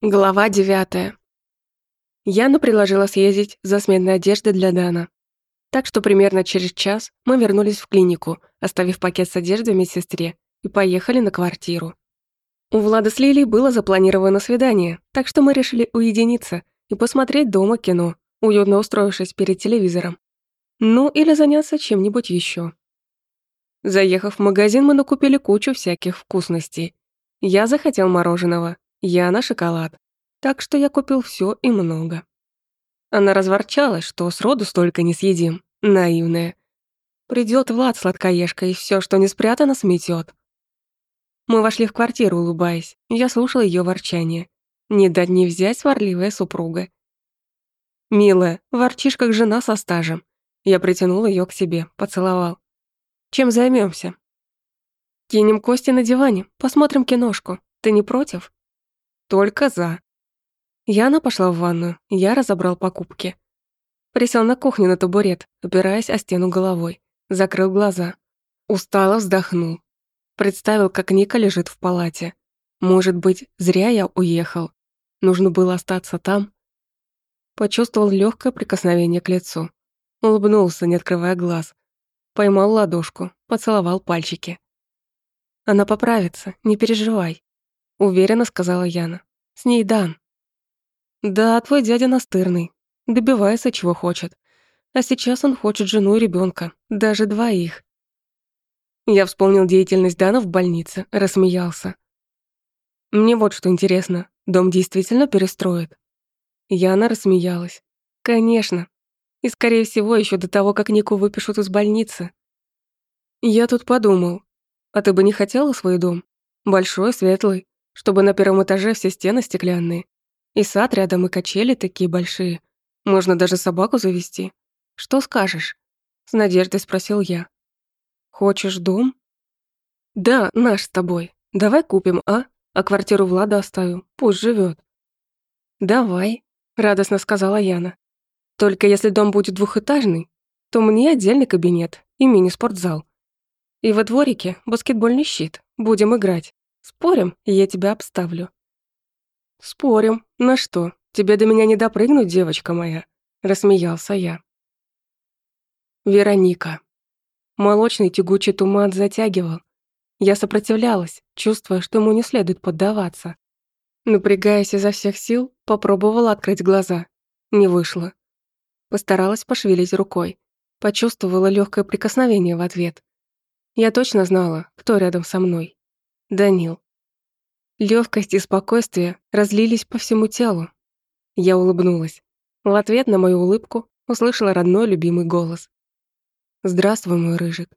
Глава девятая. Яна предложила съездить за сменной одеждой для Дана. Так что примерно через час мы вернулись в клинику, оставив пакет с одеждой медсестре, и поехали на квартиру. У Влада с Лилей было запланировано свидание, так что мы решили уединиться и посмотреть дома кино, уютно устроившись перед телевизором. Ну, или заняться чем-нибудь еще. Заехав в магазин, мы накупили кучу всяких вкусностей. Я захотел мороженого, я на шоколад, так что я купил все и много. Она разворчалась, что с роду столько не съедим, наивная. Придет Влад сладкоежка и все, что не спрятано, сметет. Мы вошли в квартиру, улыбаясь. Я слушал ее ворчание. Не дать не взять сварливая супруга. «Милая, ворчишь, как жена со стажем». Я притянул ее к себе, поцеловал. «Чем займемся? «Кинем кости на диване, посмотрим киношку. Ты не против?» Только за. Яна пошла в ванную, я разобрал покупки. Присел на кухне на табурет, опираясь о стену головой. Закрыл глаза. Устало вздохнул. Представил, как Ника лежит в палате. Может быть, зря я уехал. Нужно было остаться там. Почувствовал легкое прикосновение к лицу. Улыбнулся, не открывая глаз. Поймал ладошку, поцеловал пальчики. «Она поправится, не переживай», — уверенно сказала Яна. С ней Дан. Да, твой дядя настырный, добивается чего хочет. А сейчас он хочет жену и ребенка, даже двоих. Я вспомнил деятельность Дана в больнице, рассмеялся. Мне вот что интересно, дом действительно перестроят? Яна рассмеялась. Конечно. И, скорее всего, еще до того, как Нику выпишут из больницы. Я тут подумал. А ты бы не хотела свой дом? Большой, светлый чтобы на первом этаже все стены стеклянные. И сад рядом, и качели такие большие. Можно даже собаку завести. Что скажешь?» С надеждой спросил я. «Хочешь дом?» «Да, наш с тобой. Давай купим, а? А квартиру Влада оставим. Пусть живет. «Давай», — радостно сказала Яна. «Только если дом будет двухэтажный, то мне отдельный кабинет и мини-спортзал. И во дворике баскетбольный щит. Будем играть. Спорим, я тебя обставлю». «Спорим. На что? Тебе до меня не допрыгнуть, девочка моя?» — рассмеялся я. Вероника. Молочный тягучий туман затягивал. Я сопротивлялась, чувствуя, что ему не следует поддаваться. Напрягаясь изо всех сил, попробовала открыть глаза. Не вышло. Постаралась пошевелить рукой. Почувствовала легкое прикосновение в ответ. Я точно знала, кто рядом со мной. Данил. Легкость и спокойствие разлились по всему телу. Я улыбнулась. В ответ на мою улыбку услышала родной любимый голос. «Здравствуй, мой рыжик».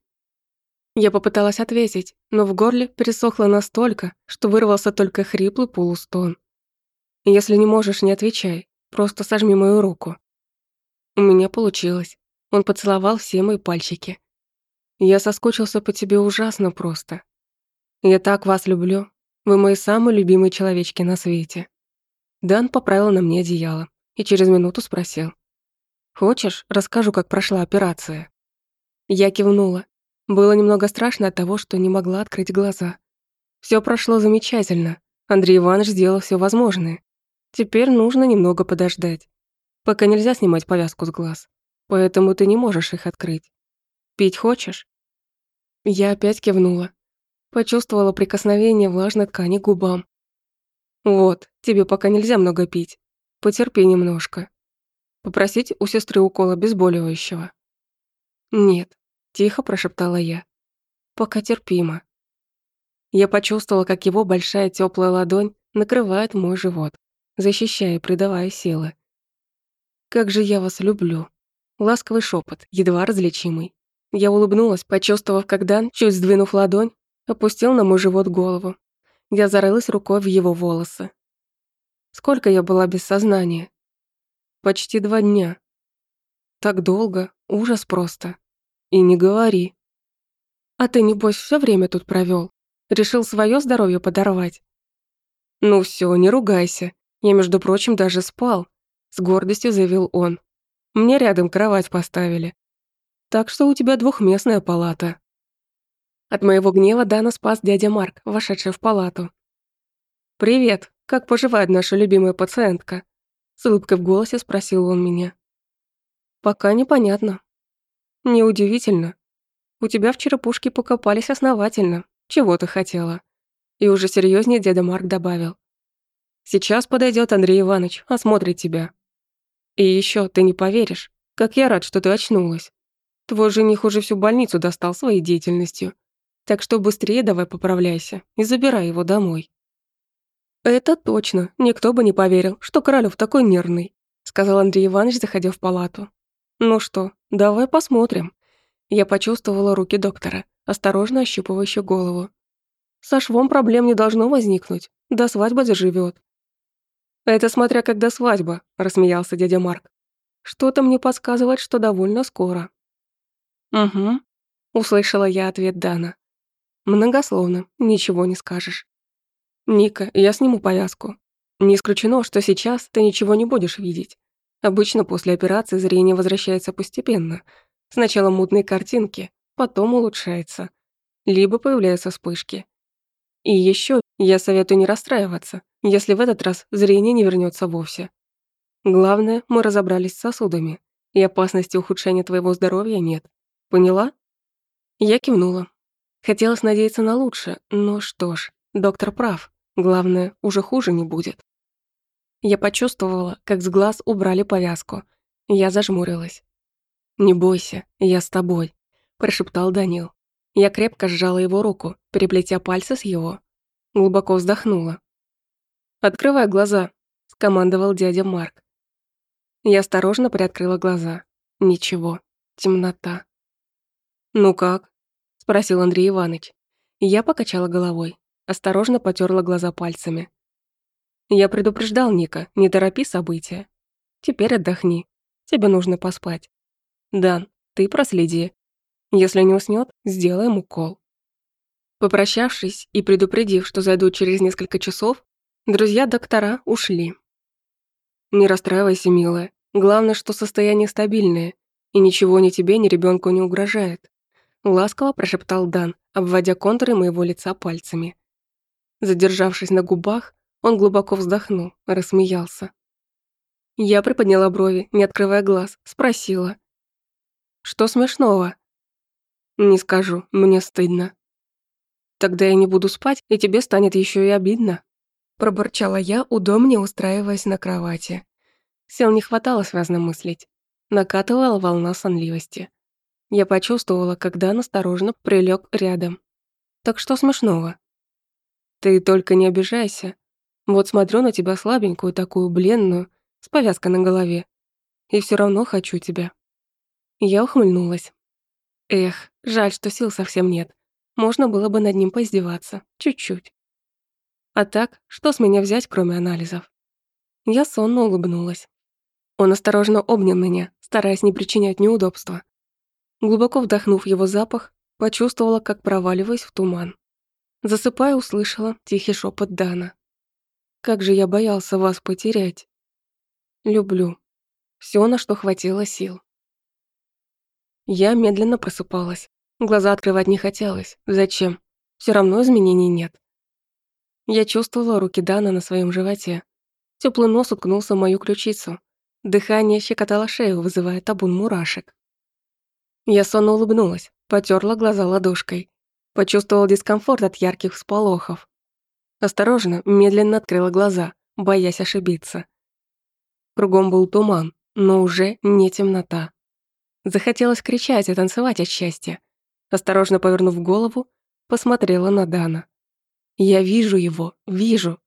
Я попыталась ответить, но в горле пересохло настолько, что вырвался только хриплый полустон. «Если не можешь, не отвечай, просто сожми мою руку». У меня получилось. Он поцеловал все мои пальчики. «Я соскучился по тебе ужасно просто», я так вас люблю. Вы мои самые любимые человечки на свете». Дан поправил на мне одеяло и через минуту спросил. «Хочешь, расскажу, как прошла операция?» Я кивнула. Было немного страшно от того, что не могла открыть глаза. Все прошло замечательно. Андрей Иванович сделал все возможное. Теперь нужно немного подождать. Пока нельзя снимать повязку с глаз, поэтому ты не можешь их открыть. Пить хочешь?» Я опять кивнула, Почувствовала прикосновение влажной ткани к губам. «Вот, тебе пока нельзя много пить. Потерпи немножко. Попросить у сестры укол обезболивающего». «Нет», — тихо прошептала я. «Пока терпимо». Я почувствовала, как его большая теплая ладонь накрывает мой живот, защищая и придавая силы. «Как же я вас люблю!» Ласковый шепот, едва различимый. Я улыбнулась, почувствовав, как Дан, чуть сдвинув ладонь, опустил на мой живот голову. Я зарылась рукой в его волосы. Сколько я была без сознания? Почти два дня. Так долго, ужас просто. И не говори. А ты, небось, все время тут провел? Решил свое здоровье подорвать? Ну все, не ругайся. Я, между прочим, даже спал. С гордостью заявил он. Мне рядом кровать поставили. Так что у тебя двухместная палата. От моего гнева Дана спас дядя Марк, вошедший в палату. «Привет, как поживает наша любимая пациентка?» С улыбкой в голосе спросил он меня. «Пока непонятно». «Неудивительно. У тебя в черепушке покопались основательно. Чего ты хотела?» И уже серьезнее дядя Марк добавил. «Сейчас подойдет Андрей Иванович, осмотрит тебя. И еще ты не поверишь, как я рад, что ты очнулась. Твой жених уже всю больницу достал своей деятельностью так что быстрее давай поправляйся и забирай его домой». «Это точно, никто бы не поверил, что Королёв такой нервный», сказал Андрей Иванович, заходя в палату. «Ну что, давай посмотрим». Я почувствовала руки доктора, осторожно ощупывающую голову. «Со швом проблем не должно возникнуть, до свадьбы заживёт». «Это смотря когда свадьба», – рассмеялся дядя Марк. «Что-то мне подсказывает, что довольно скоро». «Угу», – услышала я ответ Дана. Многословно, ничего не скажешь. «Ника, я сниму повязку. Не исключено, что сейчас ты ничего не будешь видеть. Обычно после операции зрение возвращается постепенно. Сначала мутные картинки, потом улучшается. Либо появляются вспышки. И еще я советую не расстраиваться, если в этот раз зрение не вернется вовсе. Главное, мы разобрались с сосудами, и опасности ухудшения твоего здоровья нет. Поняла?» Я кивнула, Хотелось надеяться на лучшее, но что ж, доктор прав. Главное, уже хуже не будет. Я почувствовала, как с глаз убрали повязку. Я зажмурилась. «Не бойся, я с тобой», – прошептал Данил. Я крепко сжала его руку, переплетя пальцы с его. Глубоко вздохнула. «Открывай глаза», – скомандовал дядя Марк. Я осторожно приоткрыла глаза. Ничего. Темнота. «Ну как?» – спросил Андрей Иванович. Я покачала головой, осторожно потёрла глаза пальцами. Я предупреждал Ника, не торопи события. Теперь отдохни. Тебе нужно поспать. Дан, ты проследи. Если не уснёт, сделаем укол. Попрощавшись и предупредив, что зайду через несколько часов, друзья-доктора ушли. Не расстраивайся, милая. Главное, что состояние стабильное, и ничего ни тебе, ни ребёнку не угрожает. — ласково прошептал Дан, обводя контуры моего лица пальцами. Задержавшись на губах, он глубоко вздохнул, рассмеялся. Я приподняла брови, не открывая глаз, спросила. «Что смешного?» «Не скажу, мне стыдно». «Тогда я не буду спать, и тебе станет еще и обидно», пробурчала я, удобнее устраиваясь на кровати. Сил не хватало связно мыслить. Накатывала волна сонливости. Я почувствовала, когда осторожно прилег рядом. Так что смешного? Ты только не обижайся. Вот смотрю на тебя слабенькую, такую бленную, с повязкой на голове. И все равно хочу тебя. Я ухмыльнулась. Эх, жаль, что сил совсем нет. Можно было бы над ним поиздеваться. Чуть-чуть. А так, что с меня взять, кроме анализов? Я сонно улыбнулась. Он осторожно обнял меня, стараясь не причинять неудобства. Глубоко вдохнув его запах, почувствовала, как проваливаясь в туман. Засыпая, услышала тихий шепот Дана. «Как же я боялся вас потерять!» «Люблю. Все, на что хватило сил». Я медленно просыпалась. Глаза открывать не хотелось. Зачем? Все равно изменений нет. Я чувствовала руки Дана на своем животе. Теплый нос уткнулся в мою ключицу. Дыхание щекотало шею, вызывая табун мурашек. Я сонно улыбнулась, потёрла глаза ладошкой. почувствовала дискомфорт от ярких всполохов. Осторожно, медленно открыла глаза, боясь ошибиться. Кругом был туман, но уже не темнота. Захотелось кричать и танцевать от счастья. Осторожно повернув голову, посмотрела на Дана. Я вижу его, вижу.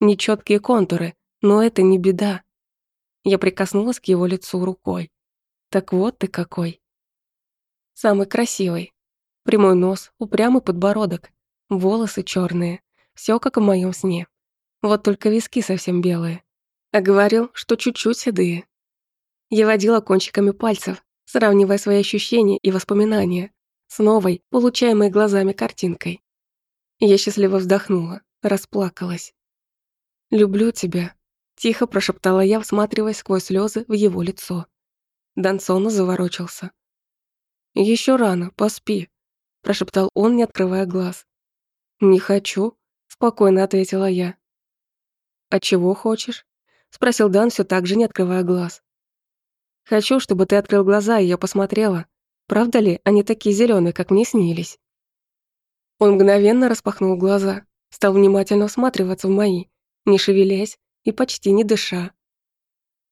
Нечеткие контуры, но это не беда. Я прикоснулась к его лицу рукой. Так вот ты какой. Самый красивый. Прямой нос, упрямый подбородок, волосы черные, все как в моем сне. Вот только виски совсем белые. А говорил, что чуть-чуть седые. Я водила кончиками пальцев, сравнивая свои ощущения и воспоминания с новой, получаемой глазами картинкой. Я счастливо вздохнула, расплакалась. «Люблю тебя», — тихо прошептала я, всматриваясь сквозь слезы в его лицо. Дансона заворочился. «Еще рано, поспи», – прошептал он, не открывая глаз. «Не хочу», – спокойно ответила я. «А чего хочешь?» – спросил Дан, все так же не открывая глаз. «Хочу, чтобы ты открыл глаза, и я посмотрела. Правда ли, они такие зеленые, как мне снились?» Он мгновенно распахнул глаза, стал внимательно осматриваться в мои, не шевелясь и почти не дыша.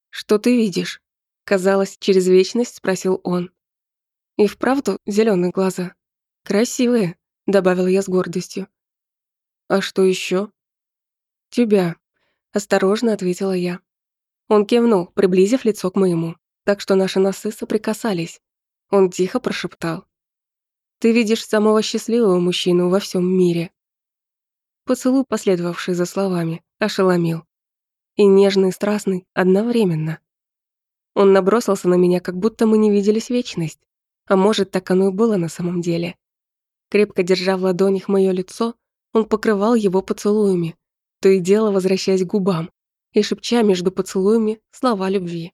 «Что ты видишь?» – казалось, через вечность спросил он. И вправду зеленые глаза. Красивые, добавила я с гордостью. А что еще? Тебя, осторожно ответила я. Он кивнул, приблизив лицо к моему, так что наши носы соприкасались. Он тихо прошептал. «Ты видишь самого счастливого мужчину во всем мире». Поцелуй, последовавший за словами, ошеломил. И нежный, и страстный одновременно. Он набросился на меня, как будто мы не виделись вечность. А может, так оно и было на самом деле. Крепко держа в ладонях моё лицо, он покрывал его поцелуями, то и дело возвращаясь к губам и шепча между поцелуями слова любви.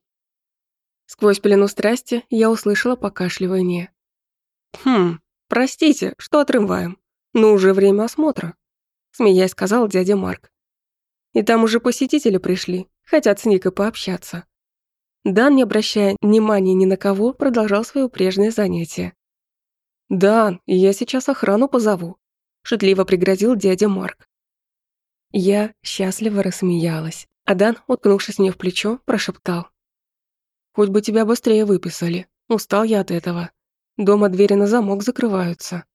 Сквозь пелену страсти я услышала покашливание. «Хм, простите, что отрываем? Ну, уже время осмотра», смеясь сказал дядя Марк. «И там уже посетители пришли, хотят с Никой пообщаться». Дан, не обращая внимания ни на кого, продолжал свое прежнее занятие. «Дан, я сейчас охрану позову», – шутливо пригрозил дядя Марк. Я счастливо рассмеялась, а Дан, уткнувшись мне в плечо, прошептал. «Хоть бы тебя быстрее выписали. Устал я от этого. Дома двери на замок закрываются».